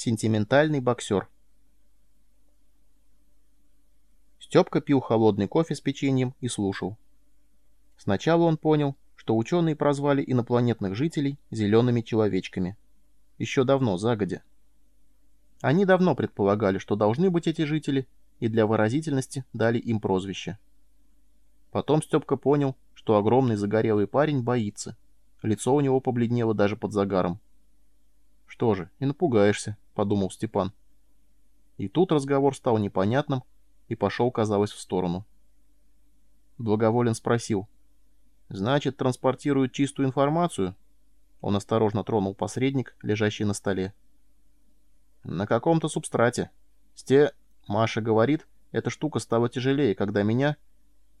Сентиментальный боксер. Степка пил холодный кофе с печеньем и слушал. Сначала он понял, что ученые прозвали инопланетных жителей «зелеными человечками». Еще давно, загодя. Они давно предполагали, что должны быть эти жители, и для выразительности дали им прозвище. Потом Степка понял, что огромный загорелый парень боится. Лицо у него побледнело даже под загаром. «Что же, и напугаешься», — подумал Степан. И тут разговор стал непонятным и пошел, казалось, в сторону. Благоволен спросил. «Значит, транспортируют чистую информацию?» Он осторожно тронул посредник, лежащий на столе. «На каком-то субстрате. Сте...» Маша говорит, эта штука стала тяжелее, когда меня...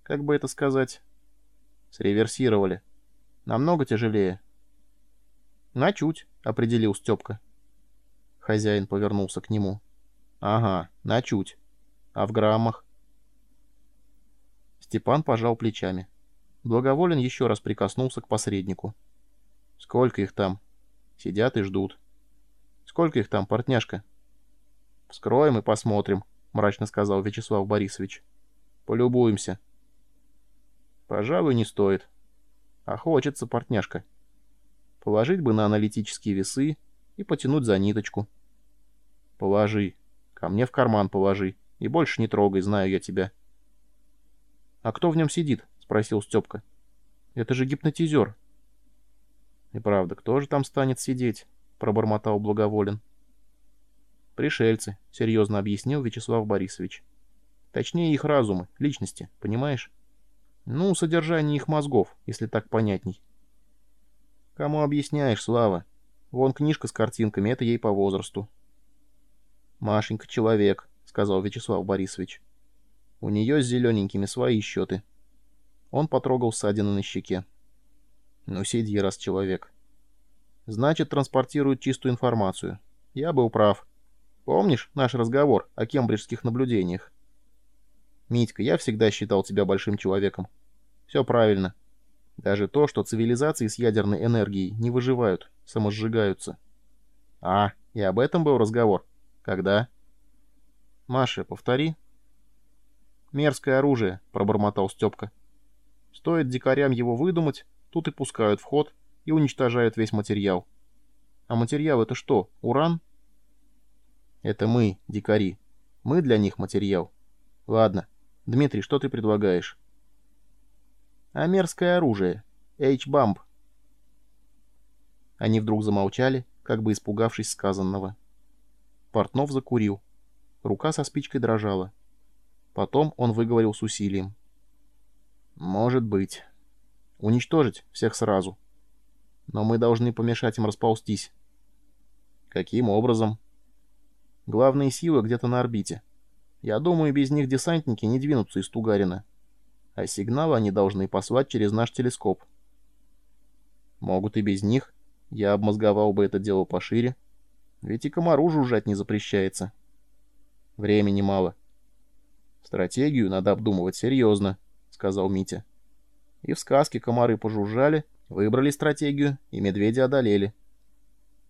Как бы это сказать? Среверсировали. Намного тяжелее. «На чуть», — определил Степка. Хозяин повернулся к нему. «Ага, на чуть. А в граммах?» Степан пожал плечами. Благоволен еще раз прикоснулся к посреднику. «Сколько их там?» «Сидят и ждут». «Сколько их там, портняшка?» «Вскроем и посмотрим», — мрачно сказал Вячеслав Борисович. «Полюбуемся». «Пожалуй, не стоит». «А хочется, портняшка». Положить бы на аналитические весы и потянуть за ниточку. Положи. Ко мне в карман положи. И больше не трогай, знаю я тебя. — А кто в нем сидит? — спросил Степка. — Это же гипнотизер. — И правда, кто же там станет сидеть? — пробормотал Благоволен. — Пришельцы, — серьезно объяснил Вячеслав Борисович. — Точнее, их разумы, личности, понимаешь? Ну, содержание их мозгов, если так понятней. Кому объясняешь, Слава? Вон книжка с картинками, это ей по возрасту. Машенька человек, сказал Вячеслав Борисович. У нее с зелененькими свои счеты. Он потрогал ссадину на щеке. Ну сиди, раз человек. Значит, транспортируют чистую информацию. Я был прав. Помнишь наш разговор о кембриджских наблюдениях? Митька, я всегда считал тебя большим человеком. Все правильно. Даже то, что цивилизации с ядерной энергией не выживают, самосжигаются. А, и об этом был разговор. Когда? Маша, повтори. Мерзкое оружие, пробормотал Степка. Стоит дикарям его выдумать, тут и пускают в ход и уничтожают весь материал. А материал это что, уран? Это мы, дикари. Мы для них материал. Ладно. Дмитрий, что ты предлагаешь? а мерзкое оружие. H-бамп. Они вдруг замолчали, как бы испугавшись сказанного. Портнов закурил. Рука со спичкой дрожала. Потом он выговорил с усилием. «Может быть. Уничтожить всех сразу. Но мы должны помешать им расползтись». «Каким образом?» «Главные силы где-то на орбите. Я думаю, без них десантники не двинутся из Тугарина а сигналы они должны послать через наш телескоп. Могут и без них. Я обмозговал бы это дело пошире. Ведь и комару жужжать не запрещается. Времени мало. Стратегию надо обдумывать серьезно, сказал Митя. И в сказке комары пожужжали, выбрали стратегию, и медведи одолели.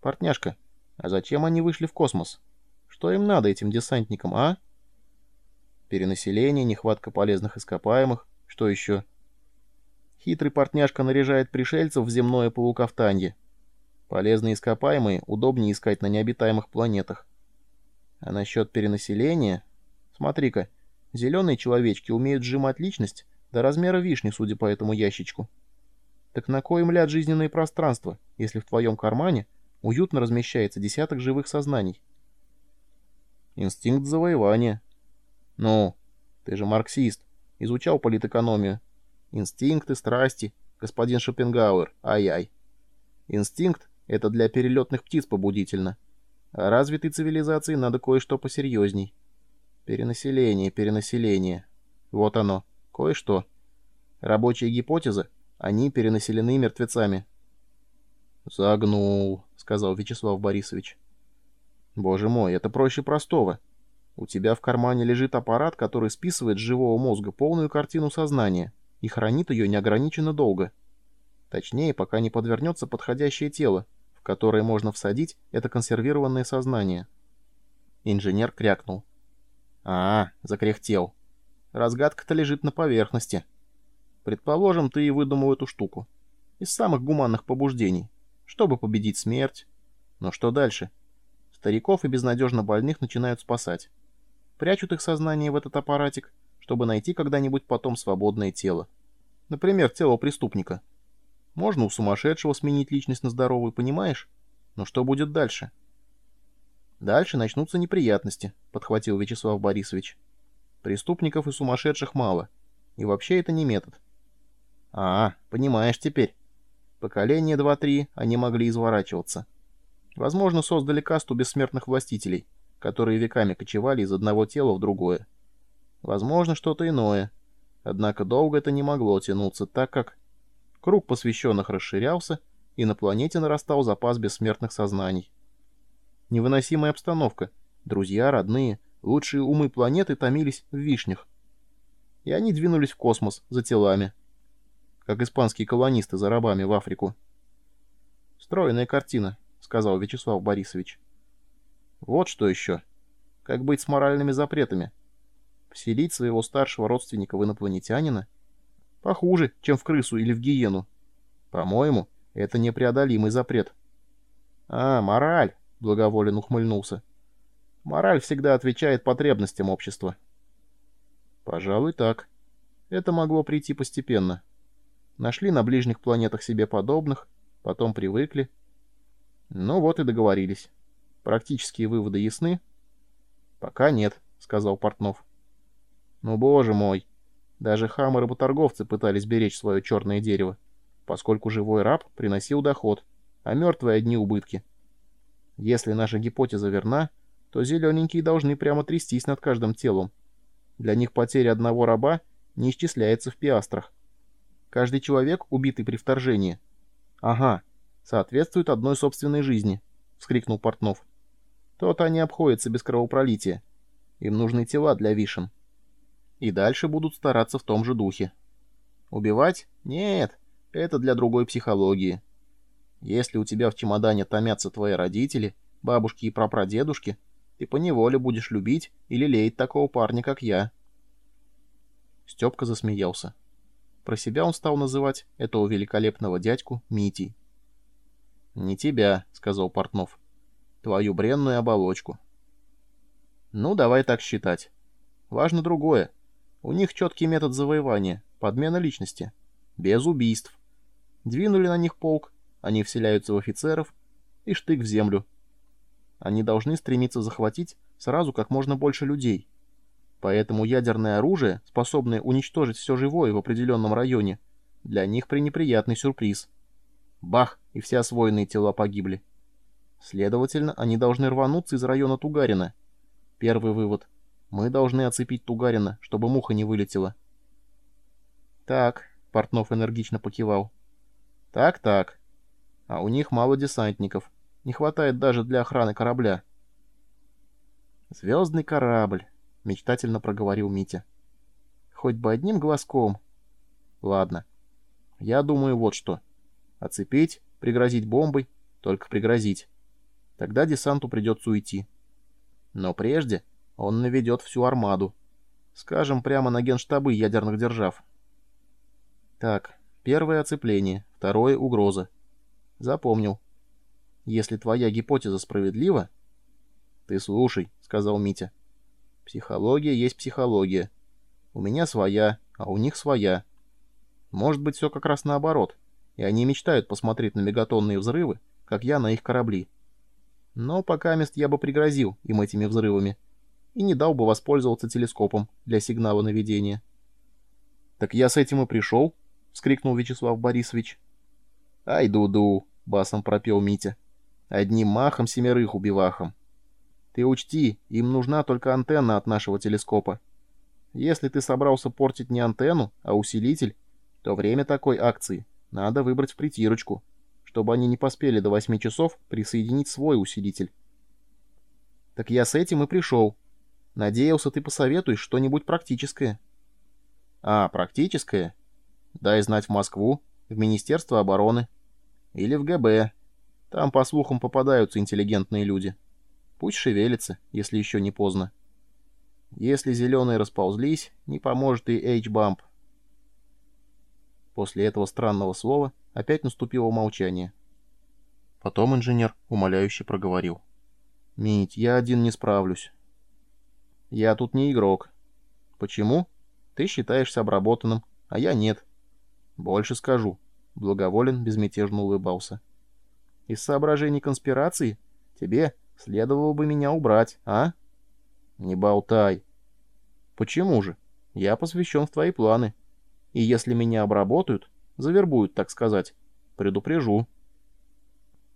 Портняшка, а зачем они вышли в космос? Что им надо, этим десантникам, а? Перенаселение, нехватка полезных ископаемых, что еще? Хитрый портняшка наряжает пришельцев в земное полукафтанье. Полезные ископаемые удобнее искать на необитаемых планетах. А насчет перенаселения... Смотри-ка, зеленые человечки умеют сжимать личность до размера вишни, судя по этому ящичку. Так на кой им ляд жизненное пространство, если в твоем кармане уютно размещается десяток живых сознаний? Инстинкт завоевания. Ну, ты же марксист. Изучал политэкономию. Инстинкты, страсти. Господин Шопенгауэр. Ай-ай. Инстинкт — это для перелетных птиц побудительно. А развитой цивилизации надо кое-что посерьезней. Перенаселение, перенаселение. Вот оно. Кое-что. Рабочая гипотеза. Они перенаселены мертвецами. «Загнул», — сказал Вячеслав Борисович. «Боже мой, это проще простого. У тебя в кармане лежит аппарат, который списывает с живого мозга полную картину сознания и хранит ее неограниченно долго. Точнее, пока не подвернется подходящее тело, в которое можно всадить это консервированное сознание — Инженер крякнул. «А, закряхтел. Разгадка-то лежит на поверхности. Предположим, ты и выдумал эту штуку. Из самых гуманных побуждений. Чтобы победить смерть. Но что дальше? Стариков и безнадежно больных начинают спасать. Прячут их сознание в этот аппаратик, чтобы найти когда-нибудь потом свободное тело. Например, тело преступника. Можно у сумасшедшего сменить личность на здоровую, понимаешь? Но что будет дальше? Дальше начнутся неприятности, подхватил Вячеслав Борисович. Преступников и сумасшедших мало. И вообще это не метод. А, понимаешь теперь. Поколение 2-3 они могли изворачиваться. Возможно, создали касту бессмертных властителей, которые веками кочевали из одного тела в другое. Возможно, что-то иное. Однако долго это не могло тянуться, так как... Круг посвященных расширялся, и на планете нарастал запас бессмертных сознаний. Невыносимая обстановка. Друзья, родные, лучшие умы планеты томились в вишнях. И они двинулись в космос за телами. Как испанские колонисты за рабами в Африку. «Стройная картина», — сказал Вячеслав Борисович. «Вот что еще. Как быть с моральными запретами? Вселить своего старшего родственника в инопланетянина? Похуже, чем в крысу или в гиену. По-моему, это непреодолимый запрет». «А, мораль», — благоволен ухмыльнулся. «Мораль всегда отвечает потребностям общества». «Пожалуй, так. Это могло прийти постепенно. Нашли на ближних планетах себе подобных, потом привыкли. Ну вот и договорились. Практические выводы ясны?» «Пока нет», — сказал Портнов. «Ну, боже мой! Даже хамы-работорговцы пытались беречь свое черное дерево, поскольку живой раб приносил доход, а мертвые — одни убытки». Если наша гипотеза верна, то зелененькие должны прямо трястись над каждым телом. Для них потеря одного раба не исчисляется в пиастрах. Каждый человек, убитый при вторжении, ага, соответствует одной собственной жизни, — вскрикнул Портнов. То-то они обходятся без кровопролития. Им нужны тела для вишен. И дальше будут стараться в том же духе. Убивать? Нет, это для другой психологии. Если у тебя в чемодане томятся твои родители, бабушки и прапрадедушки, ты поневоле будешь любить и лелеять такого парня, как я. Степка засмеялся. Про себя он стал называть этого великолепного дядьку Митей. «Не тебя», — сказал Портнов. «Твою бренную оболочку». «Ну, давай так считать. Важно другое. У них четкий метод завоевания, подмена личности. Без убийств. Двинули на них полк, они вселяются в офицеров, и штык в землю. Они должны стремиться захватить сразу как можно больше людей. Поэтому ядерное оружие, способное уничтожить все живое в определенном районе, для них пренеприятный сюрприз. Бах, и все освоенные тела погибли. Следовательно, они должны рвануться из района Тугарина. Первый вывод. Мы должны оцепить Тугарина, чтобы муха не вылетела. Так, Портнов энергично покивал. Так-так. А у них мало десантников. Не хватает даже для охраны корабля. «Звездный корабль», — мечтательно проговорил Митя. «Хоть бы одним глазком». «Ладно. Я думаю вот что. Оцепить, пригрозить бомбой, только пригрозить. Тогда десанту придется уйти. Но прежде он наведет всю армаду. Скажем, прямо на генштабы ядерных держав. Так, первое оцепление, второе — угроза. Запомнил. Если твоя гипотеза справедлива... Ты слушай, сказал Митя. Психология есть психология. У меня своя, а у них своя. Может быть, все как раз наоборот, и они мечтают посмотреть на мегатонные взрывы, как я на их корабли. Но пока мест я бы пригрозил им этими взрывами и не дал бы воспользоваться телескопом для сигнала наведения. «Так я с этим и пришел», — вскрикнул Вячеслав Борисович. «Ай, Дуду!» — басом пропел Митя. «Одним махом семерых убивахом. Ты учти, им нужна только антенна от нашего телескопа. Если ты собрался портить не антенну, а усилитель, то время такой акции надо выбрать в притирочку, чтобы они не поспели до восьми часов присоединить свой усилитель». «Так я с этим и пришел. Надеялся, ты посоветуешь что-нибудь практическое». «А, практическое? Дай знать в Москву, в Министерство обороны». Или в ГБ. Там, по слухам, попадаются интеллигентные люди. Пусть шевелится, если еще не поздно. Если зеленые расползлись, не поможет и H-бамп. После этого странного слова опять наступило молчание. Потом инженер умоляюще проговорил. «Мить, я один не справлюсь». «Я тут не игрок». «Почему?» «Ты считаешься обработанным, а я нет». «Больше скажу». Благоволен безмятежно улыбался. «Из соображений конспирации тебе следовало бы меня убрать, а?» «Не болтай». «Почему же? Я посвящен в твои планы. И если меня обработают, завербуют, так сказать, предупрежу».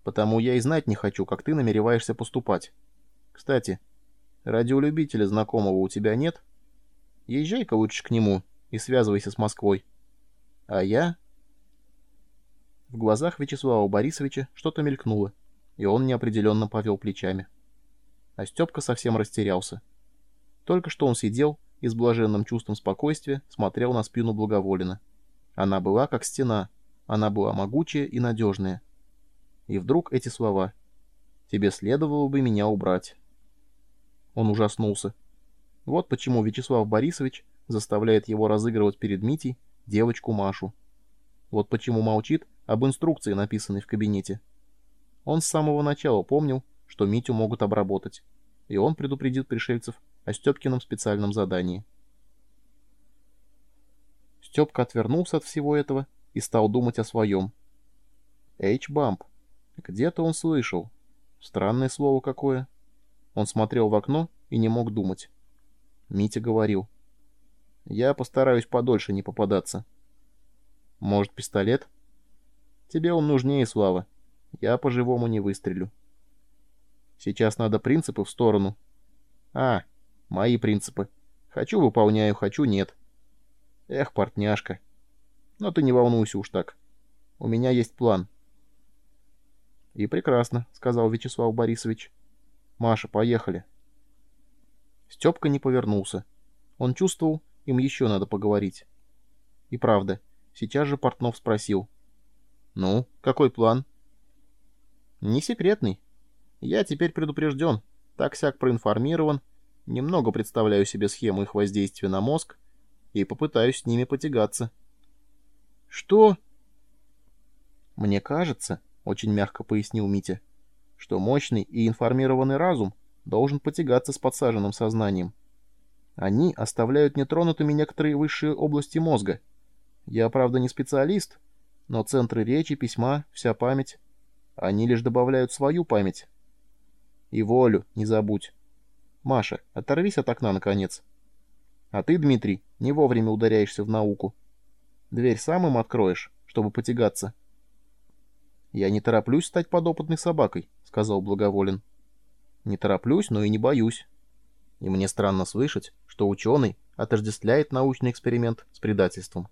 Потому я и знать не хочу, как ты намереваешься поступать. Кстати, радиолюбителя знакомого у тебя нет? Езжай-ка лучше к нему и связывайся с Москвой. А я...» В глазах Вячеслава Борисовича что-то мелькнуло, и он неопределенно повел плечами. А Степка совсем растерялся. Только что он сидел и с блаженным чувством спокойствия смотрел на спину Благоволина. Она была как стена, она была могучая и надежная. И вдруг эти слова «Тебе следовало бы меня убрать». Он ужаснулся. Вот почему Вячеслав Борисович заставляет его разыгрывать перед Митей девочку Машу. Вот почему молчит об инструкции, написанной в кабинете. Он с самого начала помнил, что Митю могут обработать, и он предупредит пришельцев о Степкином специальном задании. Степка отвернулся от всего этого и стал думать о своем. H-бамп. Где-то он слышал. Странное слово какое. Он смотрел в окно и не мог думать. Митя говорил. «Я постараюсь подольше не попадаться». «Может, пистолет?» «Тебе он нужнее, Слава. Я по-живому не выстрелю». «Сейчас надо принципы в сторону». «А, мои принципы. Хочу — выполняю, хочу — нет». «Эх, портняшка. Но ты не волнуйся уж так. У меня есть план». «И прекрасно», — сказал Вячеслав Борисович. «Маша, поехали». Степка не повернулся. Он чувствовал, им еще надо поговорить. И правда, сейчас же Портнов спросил. «Ну, какой план?» «Не секретный. Я теперь предупрежден, так-сяк проинформирован, немного представляю себе схему их воздействия на мозг и попытаюсь с ними потягаться». «Что?» «Мне кажется, — очень мягко пояснил Митя, — что мощный и информированный разум должен потягаться с подсаженным сознанием. Они оставляют нетронутыми некоторые высшие области мозга. Я, правда, не специалист, но центры речи, письма, вся память. Они лишь добавляют свою память. И волю не забудь. Маша, оторвись от окна, наконец. А ты, Дмитрий, не вовремя ударяешься в науку. Дверь сам им откроешь, чтобы потягаться. «Я не тороплюсь стать подопытной собакой», — сказал Благоволен. «Не тороплюсь, но и не боюсь. И мне странно слышать, что ученый отождествляет научный эксперимент с предательством».